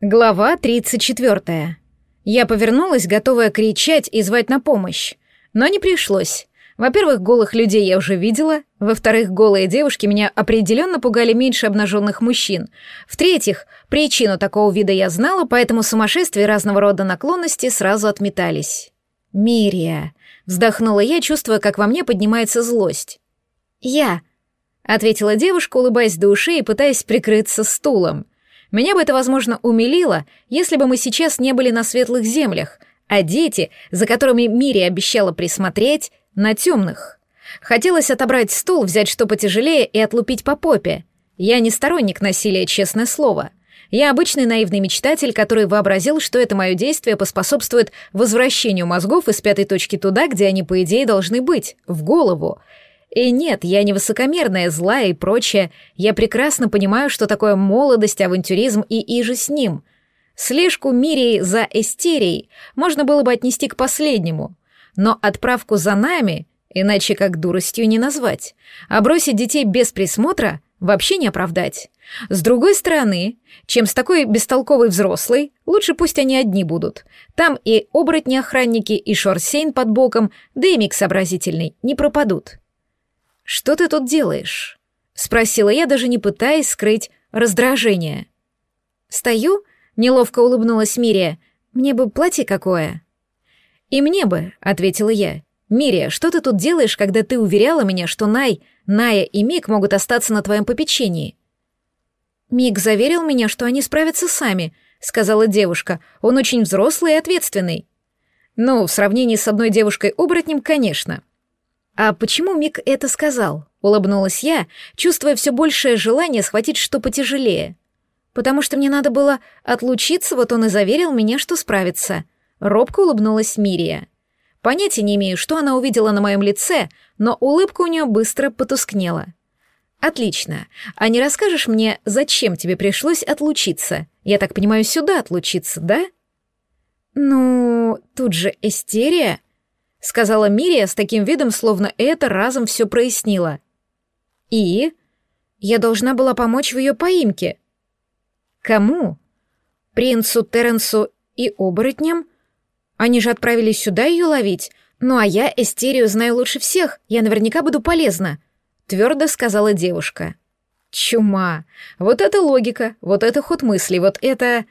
Глава 34. Я повернулась, готовая кричать и звать на помощь. Но не пришлось. Во-первых, голых людей я уже видела. Во-вторых, голые девушки меня определенно пугали меньше обнаженных мужчин. В-третьих, причину такого вида я знала, поэтому сумасшествия разного рода наклонности сразу отметались. «Мирия», — вздохнула я, чувствуя, как во мне поднимается злость. «Я», — ответила девушка, улыбаясь до ушей и пытаясь прикрыться стулом. Меня бы это, возможно, умилило, если бы мы сейчас не были на светлых землях, а дети, за которыми Мири обещала присмотреть, на темных. Хотелось отобрать стул, взять что потяжелее и отлупить по попе. Я не сторонник насилия, честное слово. Я обычный наивный мечтатель, который вообразил, что это мое действие поспособствует возвращению мозгов из пятой точки туда, где они, по идее, должны быть, в голову — и нет, я не высокомерная, злая и прочее. Я прекрасно понимаю, что такое молодость, авантюризм и иже с ним. Слежку Мирии за эстерией можно было бы отнести к последнему. Но отправку за нами, иначе как дуростью не назвать, а бросить детей без присмотра вообще не оправдать. С другой стороны, чем с такой бестолковой взрослой, лучше пусть они одни будут. Там и оборотни-охранники, и шорсейн под боком, да и миг сообразительный, не пропадут. «Что ты тут делаешь?» — спросила я, даже не пытаясь скрыть раздражение. «Стою?» — неловко улыбнулась Мирия. «Мне бы платье какое?» «И мне бы», — ответила я. «Мирия, что ты тут делаешь, когда ты уверяла меня, что Най, Ная и Мик могут остаться на твоем попечении?» «Мик заверил меня, что они справятся сами», — сказала девушка. «Он очень взрослый и ответственный». «Ну, в сравнении с одной девушкой-оборотнем, конечно», «А почему Мик это сказал?» — улыбнулась я, чувствуя все большее желание схватить что потяжелее. «Потому что мне надо было отлучиться, вот он и заверил меня, что справится». Робко улыбнулась Мирия. Понятия не имею, что она увидела на моем лице, но улыбка у нее быстро потускнела. «Отлично. А не расскажешь мне, зачем тебе пришлось отлучиться? Я так понимаю, сюда отлучиться, да?» «Ну, тут же истерия», — сказала Мирия с таким видом, словно это разом все прояснило. «И? Я должна была помочь в ее поимке». «Кому?» «Принцу, Теренсу и оборотням? Они же отправились сюда ее ловить. Ну а я Эстерию знаю лучше всех, я наверняка буду полезна», — твердо сказала девушка. «Чума! Вот это логика, вот это ход мысли, вот это...»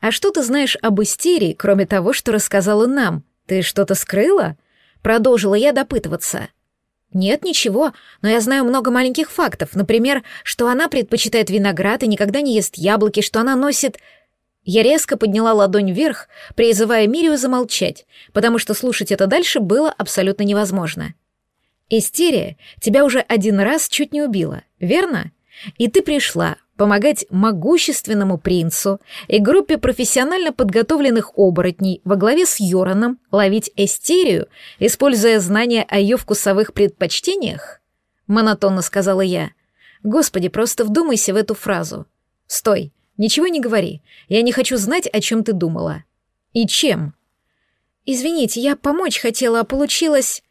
«А что ты знаешь об Эстерии, кроме того, что рассказала нам?» «Ты что-то скрыла?» Продолжила я допытываться. «Нет, ничего, но я знаю много маленьких фактов. Например, что она предпочитает виноград и никогда не ест яблоки, что она носит...» Я резко подняла ладонь вверх, призывая Мирию замолчать, потому что слушать это дальше было абсолютно невозможно. «Истерия тебя уже один раз чуть не убила, верно? И ты пришла, помогать могущественному принцу и группе профессионально подготовленных оборотней во главе с Йораном ловить эстерию, используя знания о ее вкусовых предпочтениях? Монотонно сказала я. Господи, просто вдумайся в эту фразу. Стой, ничего не говори. Я не хочу знать, о чем ты думала. И чем? Извините, я помочь хотела, а получилось...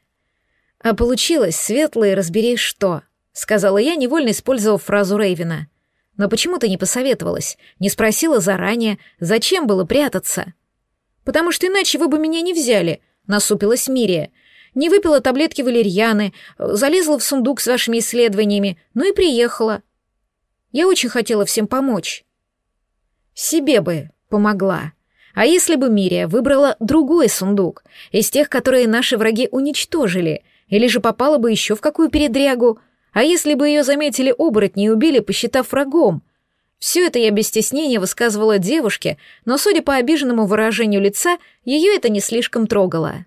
А получилось, светлые, разбери что, сказала я, невольно использовав фразу Рейвина. — но почему ты не посоветовалась, не спросила заранее, зачем было прятаться? Потому что иначе вы бы меня не взяли, насупилась Мирия. Не выпила таблетки валерьяны, залезла в сундук с вашими исследованиями, ну и приехала. Я очень хотела всем помочь. Себе бы помогла. А если бы Мирия выбрала другой сундук, из тех, которые наши враги уничтожили, или же попала бы еще в какую передрягу, а если бы ее заметили оборотни и убили, посчитав врагом? Все это я без стеснения высказывала девушке, но, судя по обиженному выражению лица, ее это не слишком трогало.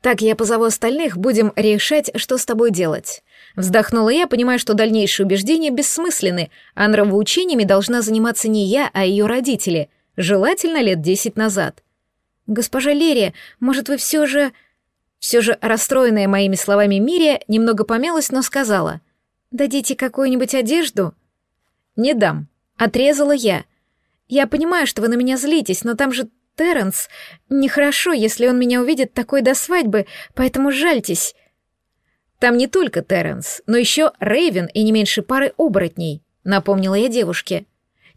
«Так, я позову остальных, будем решать, что с тобой делать». Вздохнула я, понимая, что дальнейшие убеждения бессмысленны, а нравоучениями должна заниматься не я, а ее родители, желательно лет десять назад. «Госпожа Лерия, может, вы все же...» Все же, расстроенная моими словами Мирия, немного помялась, но сказала. «Дадите какую-нибудь одежду?» «Не дам», — отрезала я. «Я понимаю, что вы на меня злитесь, но там же Терренс. Нехорошо, если он меня увидит такой до свадьбы, поэтому жальтесь». «Там не только Терренс, но еще Рейвен и не меньше пары оборотней», — напомнила я девушке.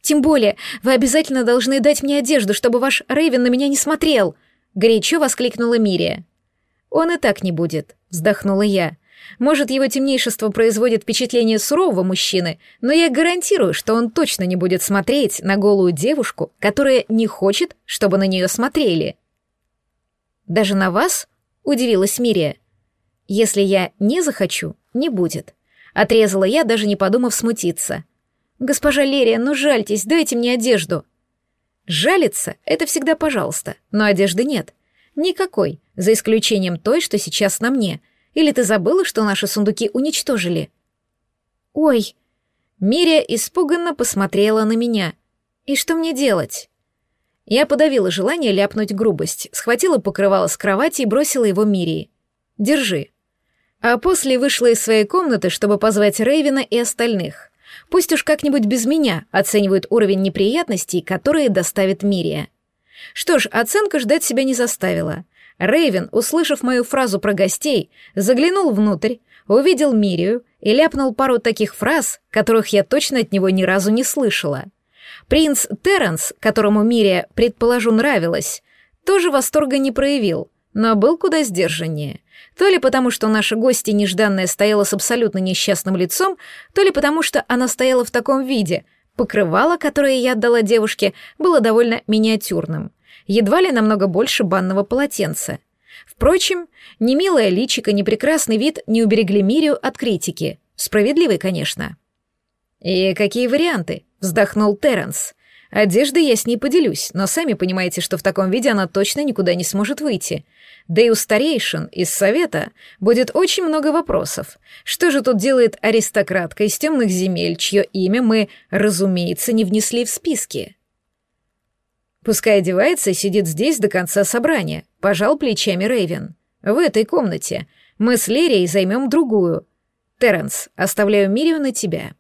Тем более, вы обязательно должны дать мне одежду, чтобы ваш Рейвен на меня не смотрел!» Горячо воскликнула Мирия. «Он и так не будет», — вздохнула я. «Может, его темнейшество производит впечатление сурового мужчины, но я гарантирую, что он точно не будет смотреть на голую девушку, которая не хочет, чтобы на нее смотрели». «Даже на вас?» — удивилась Мирия. «Если я не захочу, не будет», — отрезала я, даже не подумав смутиться. «Госпожа Лерия, ну жальтесь, дайте мне одежду». Жалиться — это всегда пожалуйста, но одежды нет. Никакой, за исключением той, что сейчас на мне. Или ты забыла, что наши сундуки уничтожили? Ой. Мирия испуганно посмотрела на меня. И что мне делать? Я подавила желание ляпнуть грубость, схватила покрывало с кровати и бросила его Мирии. Держи. А после вышла из своей комнаты, чтобы позвать Рейвина и остальных. Пусть уж как-нибудь без меня оценивают уровень неприятностей, которые доставит Мирия. Что ж, оценка ждать себя не заставила. Рейвен, услышав мою фразу про гостей, заглянул внутрь, увидел Мирию и ляпнул пару таких фраз, которых я точно от него ни разу не слышала. Принц Терренс, которому Мирия, предположу, нравилась, тоже восторга не проявил, но был куда сдержаннее. То ли потому, что наша гостья нежданная стояла с абсолютно несчастным лицом, то ли потому, что она стояла в таком виде. Покрывало, которое я отдала девушке, было довольно миниатюрным. Едва ли намного больше банного полотенца. Впрочем, ни милая личико, ни прекрасный вид не уберегли Мирию от критики. Справедливой, конечно. «И какие варианты?» — вздохнул Терренс. Одежды я с ней поделюсь, но сами понимаете, что в таком виде она точно никуда не сможет выйти. Да и у старейшин из совета будет очень много вопросов. Что же тут делает аристократка из темных земель, чье имя мы, разумеется, не внесли в списки? Пускай одевается и сидит здесь до конца собрания, пожал плечами Рейвен. В этой комнате. Мы с Лерией займем другую. Терренс, оставляю Мирию на тебя.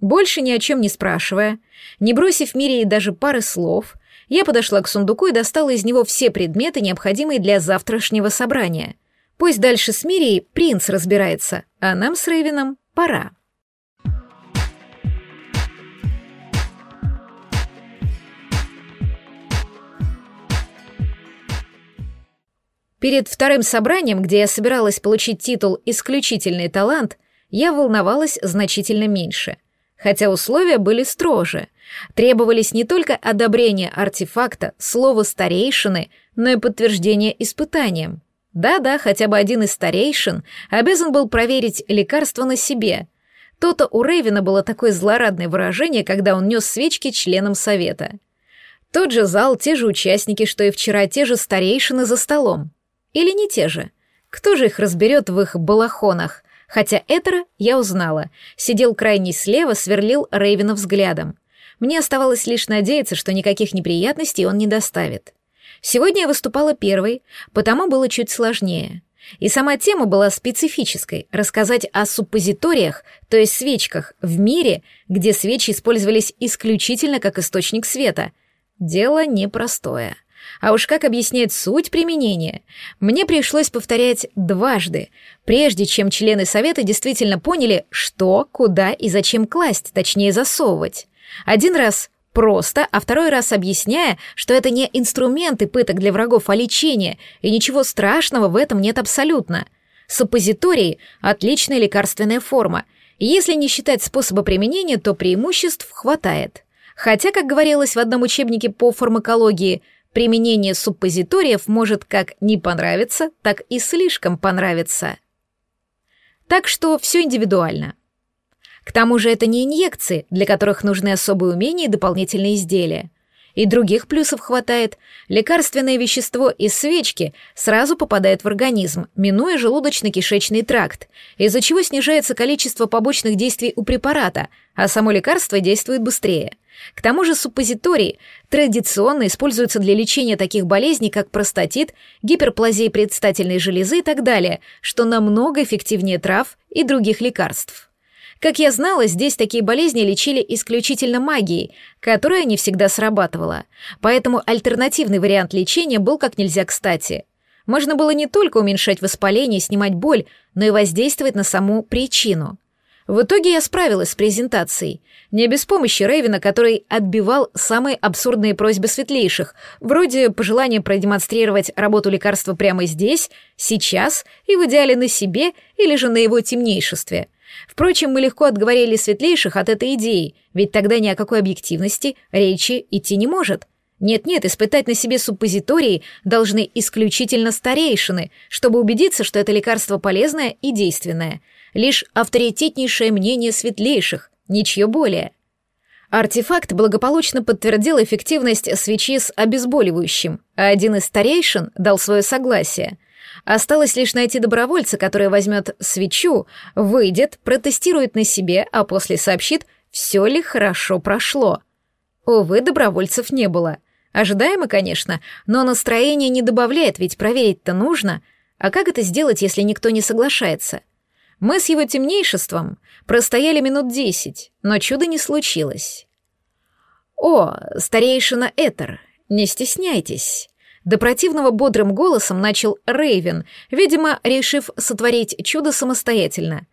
Больше ни о чем не спрашивая, не бросив Мирии даже пары слов, я подошла к сундуку и достала из него все предметы, необходимые для завтрашнего собрания. Пусть дальше с Мирией принц разбирается, а нам с Рейвином пора. Перед вторым собранием, где я собиралась получить титул «Исключительный талант», я волновалась значительно меньше хотя условия были строже. Требовались не только одобрение артефакта, слово старейшины, но и подтверждение испытанием. Да-да, хотя бы один из старейшин обязан был проверить лекарство на себе. То-то у Рейвина было такое злорадное выражение, когда он нес свечки членам совета. Тот же зал, те же участники, что и вчера, те же старейшины за столом. Или не те же? Кто же их разберет в их балахонах? Хотя Этера я узнала. Сидел крайне слева, сверлил Рейвена взглядом. Мне оставалось лишь надеяться, что никаких неприятностей он не доставит. Сегодня я выступала первой, потому было чуть сложнее. И сама тема была специфической — рассказать о суппозиториях, то есть свечках, в мире, где свечи использовались исключительно как источник света. Дело непростое. А уж как объяснять суть применения? Мне пришлось повторять дважды, прежде чем члены совета действительно поняли, что, куда и зачем класть, точнее засовывать. Один раз просто, а второй раз объясняя, что это не инструменты пыток для врагов, а лечение, и ничего страшного в этом нет абсолютно. Суппозитории — отличная лекарственная форма. Если не считать способа применения, то преимуществ хватает. Хотя, как говорилось в одном учебнике по фармакологии — Применение суппозиториев может как не понравиться, так и слишком понравиться. Так что все индивидуально. К тому же это не инъекции, для которых нужны особые умения и дополнительные изделия. И других плюсов хватает. Лекарственное вещество из свечки сразу попадает в организм, минуя желудочно-кишечный тракт, из-за чего снижается количество побочных действий у препарата, а само лекарство действует быстрее – к тому же суппозитории традиционно используются для лечения таких болезней, как простатит, гиперплазия предстательной железы и так далее, что намного эффективнее трав и других лекарств. Как я знала, здесь такие болезни лечили исключительно магией, которая не всегда срабатывала. Поэтому альтернативный вариант лечения был как нельзя кстати. Можно было не только уменьшать воспаление, снимать боль, но и воздействовать на саму причину. В итоге я справилась с презентацией. Не без помощи Рейвена, который отбивал самые абсурдные просьбы светлейших, вроде пожелания продемонстрировать работу лекарства прямо здесь, сейчас и в идеале на себе или же на его темнейшестве. Впрочем, мы легко отговорили светлейших от этой идеи, ведь тогда ни о какой объективности речи идти не может. Нет-нет, испытать на себе суппозитории должны исключительно старейшины, чтобы убедиться, что это лекарство полезное и действенное — лишь авторитетнейшее мнение светлейших, ничье более. Артефакт благополучно подтвердил эффективность свечи с обезболивающим, а один из старейшин дал свое согласие. Осталось лишь найти добровольца, который возьмет свечу, выйдет, протестирует на себе, а после сообщит, все ли хорошо прошло. Увы, добровольцев не было. Ожидаемо, конечно, но настроение не добавляет, ведь проверить-то нужно. А как это сделать, если никто не соглашается? — мы с его темнейшеством простояли минут десять, но чуда не случилось. «О, старейшина Этер, не стесняйтесь!» До противного бодрым голосом начал Рейвен, видимо, решив сотворить чудо самостоятельно.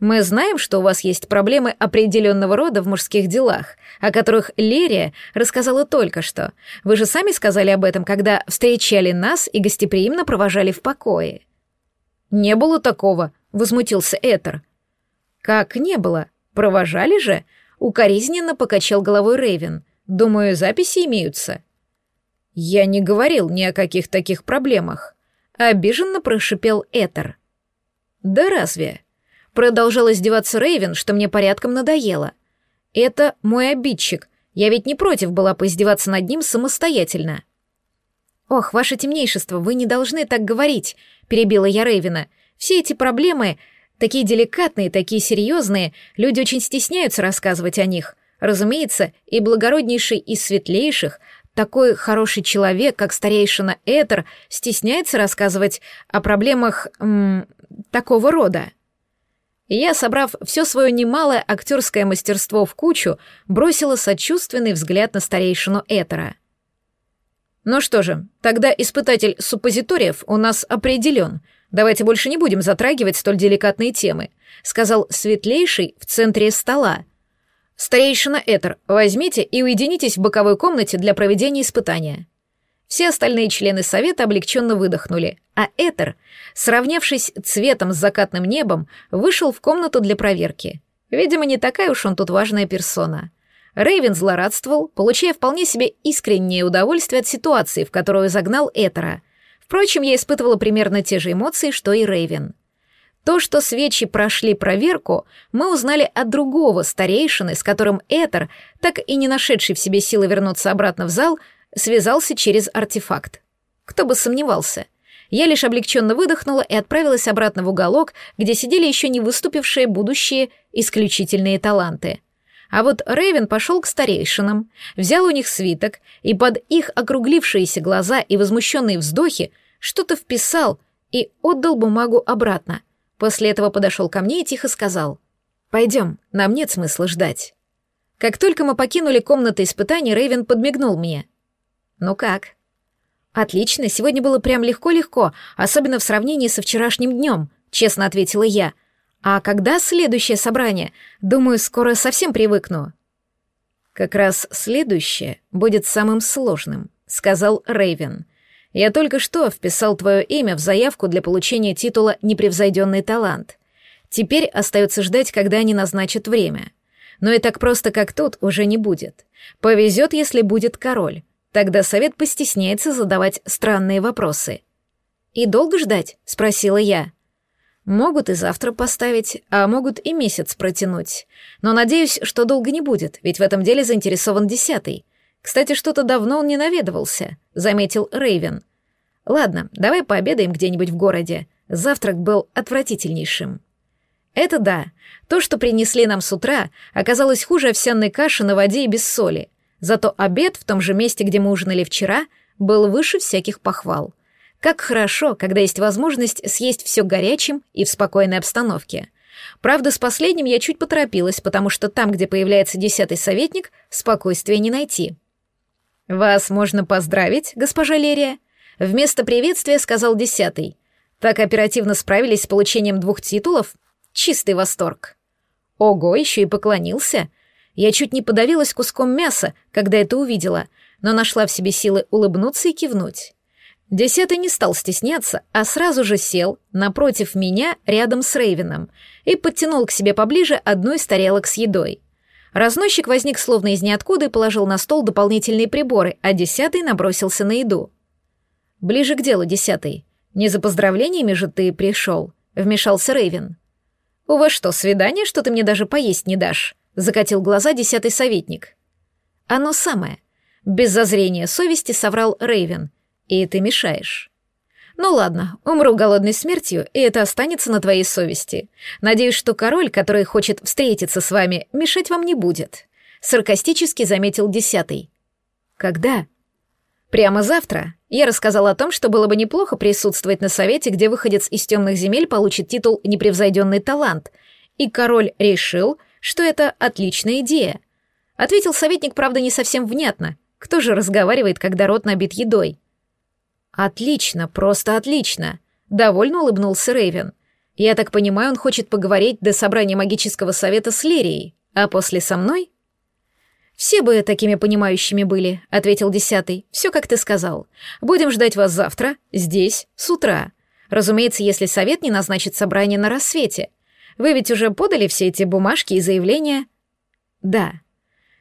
«Мы знаем, что у вас есть проблемы определенного рода в мужских делах, о которых Лерия рассказала только что. Вы же сами сказали об этом, когда встречали нас и гостеприимно провожали в покое». «Не было такого», — возмутился Этер. «Как не было? Провожали же?» — укоризненно покачал головой Рейвен. «Думаю, записи имеются». «Я не говорил ни о каких таких проблемах», — обиженно прошипел Этер. «Да разве?» — продолжал издеваться Рейвен, что мне порядком надоело. «Это мой обидчик. Я ведь не против была поиздеваться над ним самостоятельно». «Ох, ваше темнейшество, вы не должны так говорить», — перебила я Рейвена. Все эти проблемы, такие деликатные, такие серьезные, люди очень стесняются рассказывать о них. Разумеется, и благороднейший из светлейших, такой хороший человек, как старейшина Этер, стесняется рассказывать о проблемах м, такого рода. Я, собрав все свое немалое актерское мастерство в кучу, бросила сочувственный взгляд на старейшину Этера. Ну что же, тогда испытатель суппозиториев у нас определен — Давайте больше не будем затрагивать столь деликатные темы», — сказал светлейший в центре стола. «Старейшина Этер, возьмите и уединитесь в боковой комнате для проведения испытания». Все остальные члены совета облегченно выдохнули, а Этер, сравнявшись цветом с закатным небом, вышел в комнату для проверки. Видимо, не такая уж он тут важная персона. Рейвен злорадствовал, получая вполне себе искреннее удовольствие от ситуации, в которую загнал Этера — Впрочем, я испытывала примерно те же эмоции, что и Рейвен. То, что свечи прошли проверку, мы узнали от другого старейшины, с которым Этер, так и не нашедший в себе силы вернуться обратно в зал, связался через артефакт. Кто бы сомневался. Я лишь облегченно выдохнула и отправилась обратно в уголок, где сидели еще не выступившие будущие исключительные таланты. А вот Рейвен пошел к старейшинам, взял у них свиток и под их округлившиеся глаза и возмущенные вздохи что-то вписал и отдал бумагу обратно. После этого подошел ко мне и тихо сказал. «Пойдем, нам нет смысла ждать». Как только мы покинули комнаты испытаний, Рейвен подмигнул мне. «Ну как?» «Отлично, сегодня было прям легко-легко, особенно в сравнении со вчерашним днем», — честно ответила я. «А когда следующее собрание? Думаю, скоро совсем привыкну». «Как раз следующее будет самым сложным», — сказал Рейвен. Я только что вписал твое имя в заявку для получения титула «Непревзойденный талант». Теперь остается ждать, когда они назначат время. Но и так просто, как тут, уже не будет. Повезет, если будет король. Тогда совет постесняется задавать странные вопросы. «И долго ждать?» — спросила я. «Могут и завтра поставить, а могут и месяц протянуть. Но надеюсь, что долго не будет, ведь в этом деле заинтересован десятый. Кстати, что-то давно он не наведывался, заметил Рейвен. Ладно, давай пообедаем где-нибудь в городе. Завтрак был отвратительнейшим. Это да. То, что принесли нам с утра, оказалось хуже овсяной каши на воде и без соли. Зато обед в том же месте, где мы ужинали вчера, был выше всяких похвал. Как хорошо, когда есть возможность съесть все горячим и в спокойной обстановке. Правда, с последним я чуть поторопилась, потому что там, где появляется десятый советник, спокойствия не найти. «Вас можно поздравить, госпожа Лерия?» Вместо приветствия сказал десятый. Так оперативно справились с получением двух титулов? Чистый восторг. Ого, еще и поклонился. Я чуть не подавилась куском мяса, когда это увидела, но нашла в себе силы улыбнуться и кивнуть. Десятый не стал стесняться, а сразу же сел напротив меня рядом с Рейвеном и подтянул к себе поближе одну из тарелок с едой. Разносчик возник словно из ниоткуда и положил на стол дополнительные приборы, а десятый набросился на еду. «Ближе к делу, десятый. Не за поздравлениями же ты пришел», — вмешался Рейвен. «У вас что, свидание, что ты мне даже поесть не дашь?» — закатил глаза десятый советник. «Оно самое». Без зазрения совести соврал Рейвен. «И ты мешаешь». «Ну ладно, умру голодной смертью, и это останется на твоей совести. Надеюсь, что король, который хочет встретиться с вами, мешать вам не будет», — саркастически заметил десятый. «Когда?» «Прямо завтра. Я рассказал о том, что было бы неплохо присутствовать на совете, где выходец из темных земель получит титул «Непревзойденный талант», и король решил, что это отличная идея. Ответил советник, правда, не совсем внятно. Кто же разговаривает, когда рот набит едой? «Отлично, просто отлично», — довольно улыбнулся Рейвен. «Я так понимаю, он хочет поговорить до собрания магического совета с Лерией, а после со мной?» «Все бы такими понимающими были», — ответил десятый. «Все, как ты сказал. Будем ждать вас завтра, здесь, с утра. Разумеется, если совет не назначит собрание на рассвете. Вы ведь уже подали все эти бумажки и заявления?» «Да».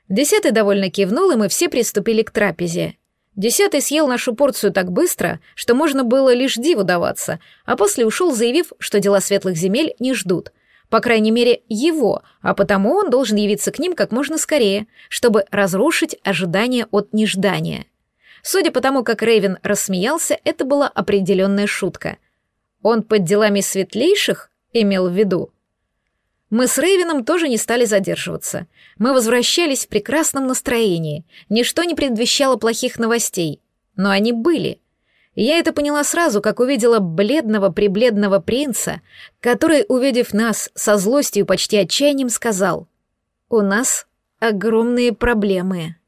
Десятый довольно кивнул, и мы все приступили к трапезе. Десятый съел нашу порцию так быстро, что можно было лишь диву даваться, а после ушел, заявив, что дела светлых земель не ждут. По крайней мере, его, а потому он должен явиться к ним как можно скорее, чтобы разрушить ожидания от неждания. Судя по тому, как Рейвен рассмеялся, это была определенная шутка. Он под делами светлейших имел в виду. Мы с Рейвеном тоже не стали задерживаться. Мы возвращались в прекрасном настроении. Ничто не предвещало плохих новостей. Но они были. Я это поняла сразу, как увидела бледного-прибледного принца, который, увидев нас со злостью и почти отчаянием, сказал «У нас огромные проблемы».